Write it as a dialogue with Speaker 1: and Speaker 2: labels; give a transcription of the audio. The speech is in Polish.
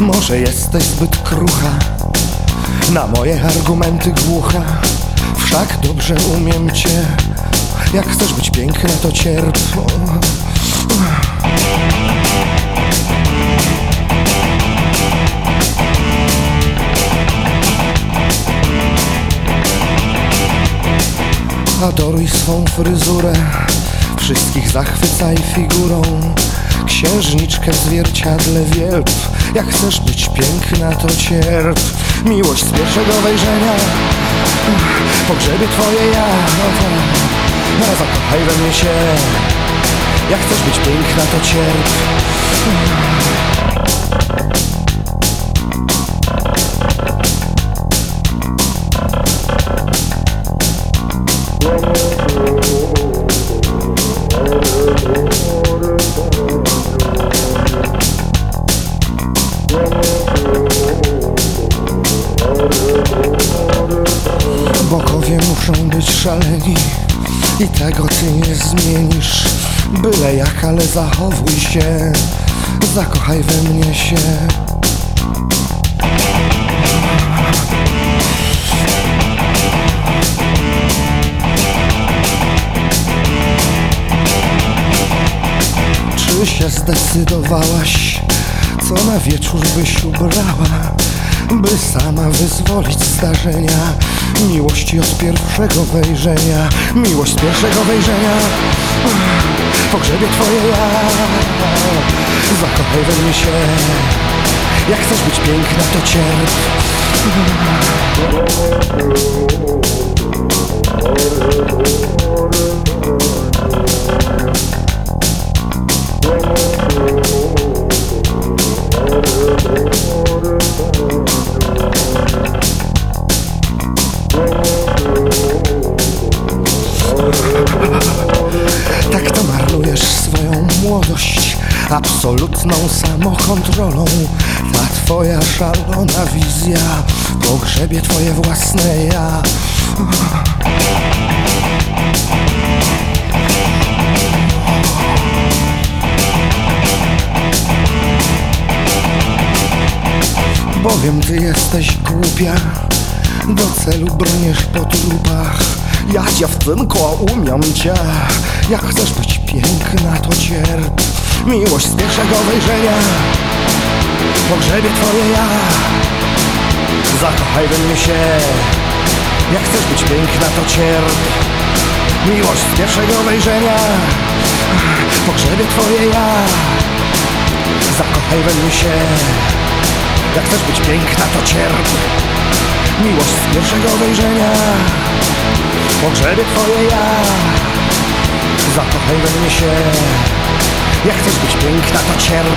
Speaker 1: Może jesteś zbyt krucha, na moje argumenty głucha. Wszak dobrze umiem cię, jak chcesz być piękna, to cierp. Adoruj swą fryzurę, wszystkich zachwycaj figurą. Księżniczkę w zwierciadle wielb, jak chcesz być piękna, to cierp. Miłość z pierwszego wejrzenia, pogrzebie twoje ja. No, zakochaj we mnie się, jak chcesz być piękna, to cierp. Być szaleni I tego ty nie zmienisz. Byle jak, ale zachowuj się Zakochaj we mnie się. Czy się zdecydowałaś Co na wieczór byś ubrała by sama wyzwolić zdarzenia Miłości od pierwszego wejrzenia. Miłość z pierwszego wejrzenia. Pogrzebie twoje ja. Zakochaj we mnie się. Jak chcesz być piękna to cierp młodość Absolutną samokontrolą. Ta twoja szalona wizja Pogrzebie twoje własne ja. Bowiem ty jesteś głupia Do celu broniesz po trupach Ja dziewczynko umiem cię. Jak chcesz być piękna to cierp. Miłość z pierwszego wejrzenia Pogrzebie twoje ja. Zakochaj we mnie się. Jak chcesz być piękna to cierp. Miłość z pierwszego wejrzenia Pogrzebie twoje ja. Zakochaj we mnie się. Jak chcesz być piękna to cierp Miłość z pierwszego wejrzenia Pogrzebie twoje ja. Zakochaj we mnie się. Jak chcesz być piękna to cierp